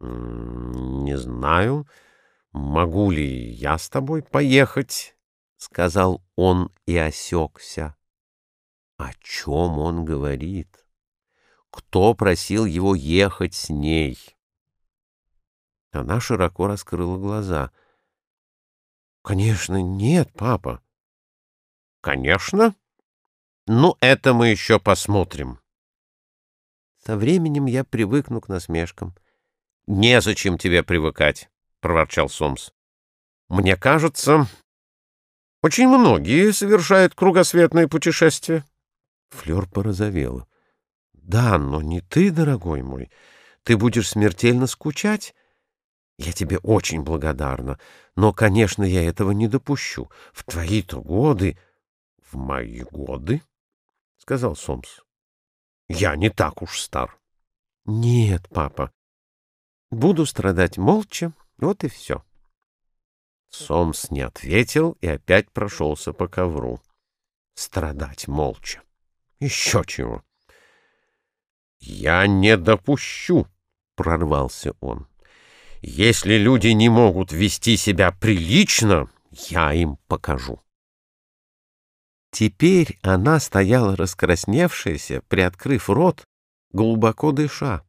«Не знаю, могу ли я с тобой поехать», — сказал он и осекся. О чем он говорит? Кто просил его ехать с ней? Она широко раскрыла глаза. «Конечно, нет, папа». «Конечно? Ну, это мы еще посмотрим». Со временем я привыкну к насмешкам. «Незачем тебе привыкать», — проворчал Сомс. «Мне кажется, очень многие совершают кругосветные путешествия». Флёр порозовела. «Да, но не ты, дорогой мой. Ты будешь смертельно скучать. Я тебе очень благодарна, но, конечно, я этого не допущу. В твои-то годы...» «В мои годы?» — сказал Сомс. «Я не так уж стар». «Нет, папа. Буду страдать молча, вот и все». Сомс не ответил и опять прошелся по ковру. Страдать молча. Еще чего. «Я не допущу», — прорвался он. «Если люди не могут вести себя прилично, я им покажу». Теперь она стояла раскрасневшаяся, приоткрыв рот, глубоко дыша.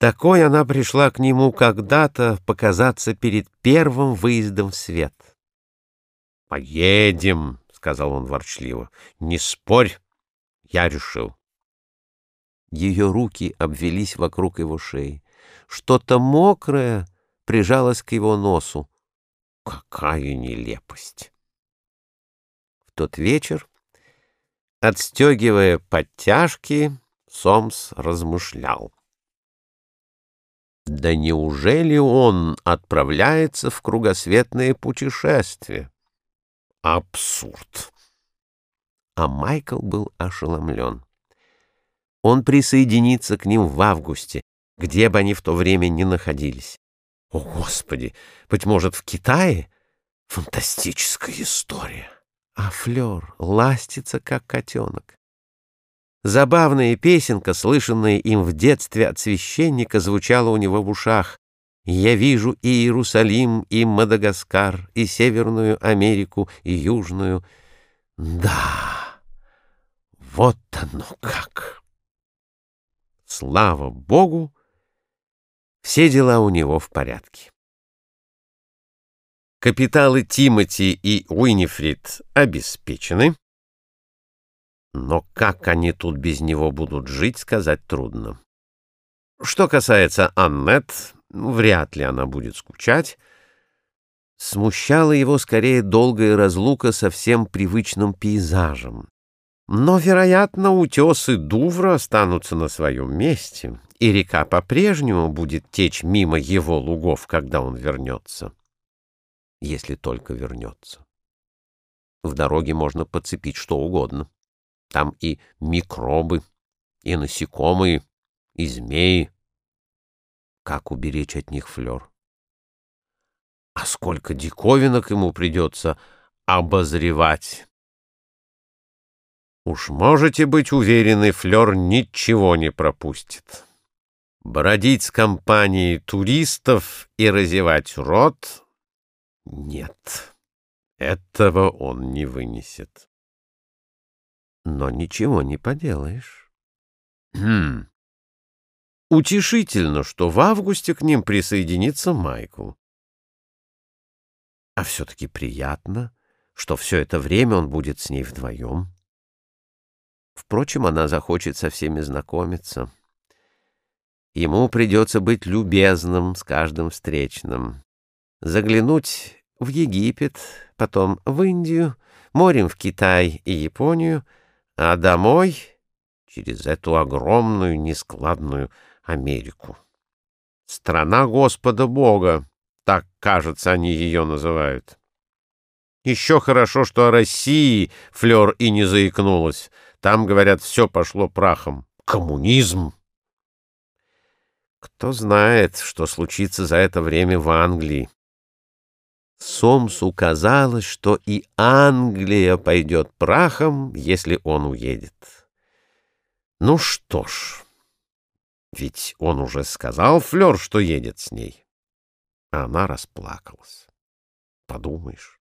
Такой она пришла к нему когда-то показаться перед первым выездом в свет. «Поедем», — сказал он ворчливо, — «не спорь, я решил». Ее руки обвелись вокруг его шеи. Что-то мокрое прижалось к его носу. Какая нелепость! В тот вечер, отстегивая подтяжки, Сомс размышлял. Да неужели он отправляется в кругосветное путешествие? Абсурд! А Майкл был ошеломлен. Он присоединится к ним в августе, где бы они в то время ни находились. О, Господи! Быть может, в Китае? Фантастическая история! А Флёр ластится, как котенок. Забавная песенка, слышанная им в детстве от священника, звучала у него в ушах. «Я вижу и Иерусалим, и Мадагаскар, и Северную Америку, и Южную». Да, вот оно как! Слава Богу, все дела у него в порядке. Капиталы Тимоти и Уинифрид обеспечены. Но как они тут без него будут жить, сказать трудно. Что касается Аннет, вряд ли она будет скучать. Смущала его скорее долгая разлука со всем привычным пейзажем. Но, вероятно, утесы Дувра останутся на своем месте, и река по-прежнему будет течь мимо его лугов, когда он вернется. Если только вернется. В дороге можно подцепить что угодно. Там и микробы, и насекомые, и змеи. Как уберечь от них флер? А сколько диковинок ему придется обозревать! Уж можете быть уверены, флер ничего не пропустит. Бродить с компанией туристов и разевать рот — нет, этого он не вынесет но ничего не поделаешь. Хм. Утешительно, что в августе к ним присоединится Майкл. А все-таки приятно, что все это время он будет с ней вдвоем. Впрочем, она захочет со всеми знакомиться. Ему придется быть любезным с каждым встречным. Заглянуть в Египет, потом в Индию, морем в Китай и Японию — а домой через эту огромную нескладную Америку. Страна Господа Бога, так, кажется, они ее называют. Еще хорошо, что о России Флёр и не заикнулась. Там, говорят, все пошло прахом. Коммунизм! Кто знает, что случится за это время в Англии. Сомсу казалось, что и Англия пойдет прахом, если он уедет. Ну что ж... Ведь он уже сказал Флёр, что едет с ней. А она расплакалась. Подумаешь.